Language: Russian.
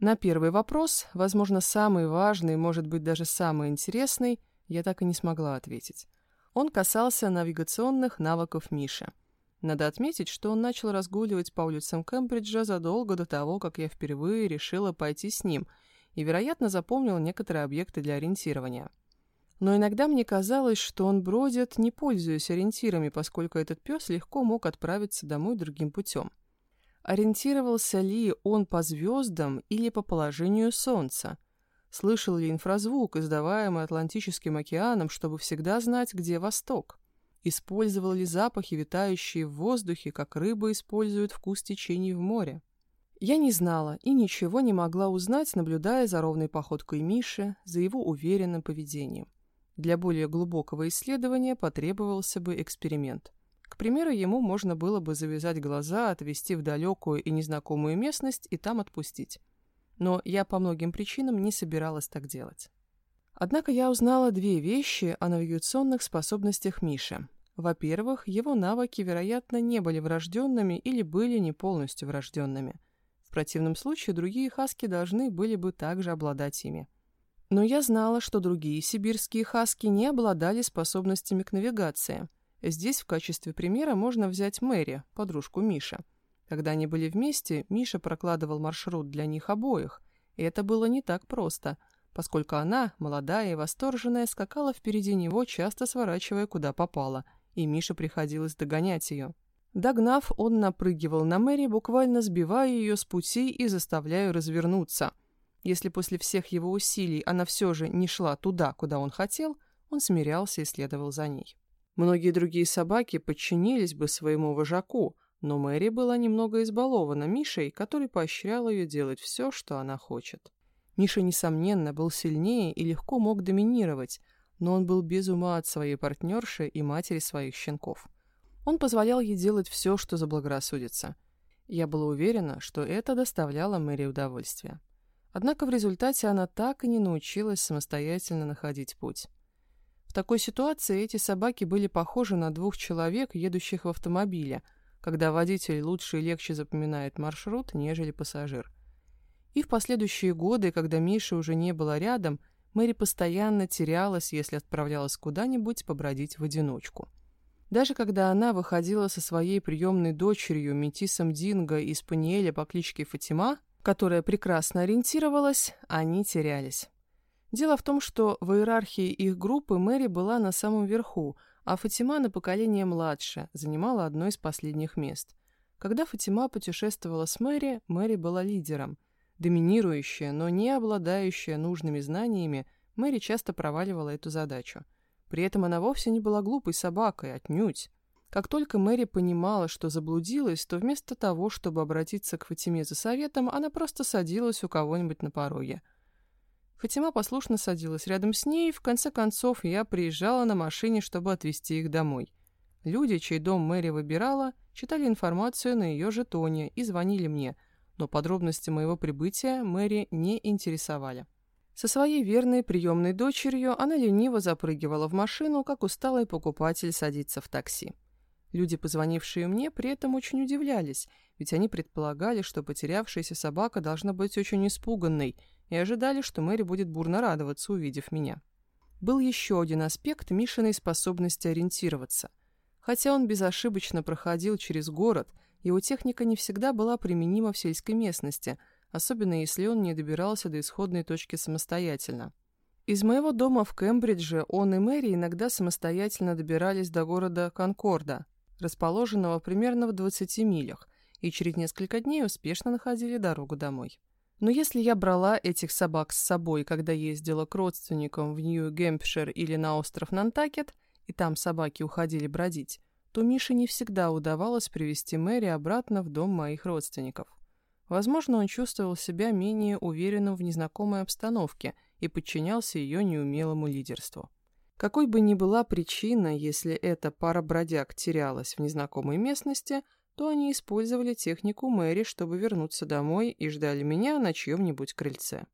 На первый вопрос, возможно, самый важный, может быть, даже самый интересный, я так и не смогла ответить. Он касался навигационных навыков Миши. Надо отметить, что он начал разгуливать по улицам Кембриджа задолго до того, как я впервые решила пойти с ним, и, вероятно, запомнил некоторые объекты для ориентирования. Но иногда мне казалось, что он бродит, не пользуясь ориентирами, поскольку этот пес легко мог отправиться домой другим путем. Ориентировался ли он по звездам или по положению Солнца? Слышал ли инфразвук, издаваемый Атлантическим океаном, чтобы всегда знать, где восток? Использовал ли запахи, витающие в воздухе, как рыба использует вкус течений в море? Я не знала и ничего не могла узнать, наблюдая за ровной походкой Миши, за его уверенным поведением. Для более глубокого исследования потребовался бы эксперимент. Примеру, ему можно было бы завязать глаза, отвезти в далекую и незнакомую местность и там отпустить. Но я по многим причинам не собиралась так делать. Однако я узнала две вещи о навигационных способностях Миши. Во-первых, его навыки, вероятно, не были врожденными или были не полностью врожденными. В противном случае другие хаски должны были бы также обладать ими. Но я знала, что другие сибирские хаски не обладали способностями к навигации – Здесь в качестве примера можно взять Мэри, подружку Миши. Когда они были вместе, Миша прокладывал маршрут для них обоих, и это было не так просто, поскольку она, молодая и восторженная, скакала впереди него, часто сворачивая куда попало, и Мише приходилось догонять ее. Догнав, он напрыгивал на Мэри, буквально сбивая ее с пути и заставляя развернуться. Если после всех его усилий она все же не шла туда, куда он хотел, он смирялся и следовал за ней. Многие другие собаки подчинились бы своему вожаку, но Мэри была немного избалована Мишей, который поощрял ее делать все, что она хочет. Миша, несомненно, был сильнее и легко мог доминировать, но он был без ума от своей партнерши и матери своих щенков. Он позволял ей делать все, что заблагорассудится. Я была уверена, что это доставляло Мэри удовольствие. Однако в результате она так и не научилась самостоятельно находить путь. Такой ситуации эти собаки были похожи на двух человек, едущих в автомобиле, когда водитель лучше и легче запоминает маршрут, нежели пассажир. И в последующие годы, когда Миши уже не было рядом, Мэри постоянно терялась, если отправлялась куда-нибудь побродить в одиночку. Даже когда она выходила со своей приемной дочерью, метисом Динго из Паниэля по кличке Фатима, которая прекрасно ориентировалась, они терялись. Дело в том, что в иерархии их группы Мэри была на самом верху, а Фатима на поколение младше, занимала одно из последних мест. Когда Фатима путешествовала с Мэри, Мэри была лидером. Доминирующая, но не обладающая нужными знаниями, Мэри часто проваливала эту задачу. При этом она вовсе не была глупой собакой, отнюдь. Как только Мэри понимала, что заблудилась, то вместо того, чтобы обратиться к Фатиме за советом, она просто садилась у кого-нибудь на пороге – Фатима послушно садилась рядом с ней, и в конце концов я приезжала на машине, чтобы отвезти их домой. Люди, чей дом Мэри выбирала, читали информацию на ее жетоне и звонили мне, но подробности моего прибытия Мэри не интересовали. Со своей верной приемной дочерью она лениво запрыгивала в машину, как усталый покупатель садится в такси. Люди, позвонившие мне, при этом очень удивлялись, ведь они предполагали, что потерявшаяся собака должна быть очень испуганной – и ожидали, что Мэри будет бурно радоваться, увидев меня. Был еще один аспект Мишиной способности ориентироваться. Хотя он безошибочно проходил через город, его техника не всегда была применима в сельской местности, особенно если он не добирался до исходной точки самостоятельно. Из моего дома в Кембридже он и Мэри иногда самостоятельно добирались до города Конкорда, расположенного примерно в 20 милях, и через несколько дней успешно находили дорогу домой. Но если я брала этих собак с собой, когда ездила к родственникам в Нью-Гэмпшир или на остров Нантакет, и там собаки уходили бродить, то Мише не всегда удавалось привести Мэри обратно в дом моих родственников. Возможно, он чувствовал себя менее уверенным в незнакомой обстановке и подчинялся ее неумелому лидерству. Какой бы ни была причина, если эта пара бродяг терялась в незнакомой местности – то они использовали технику Мэри, чтобы вернуться домой и ждали меня на чьем-нибудь крыльце.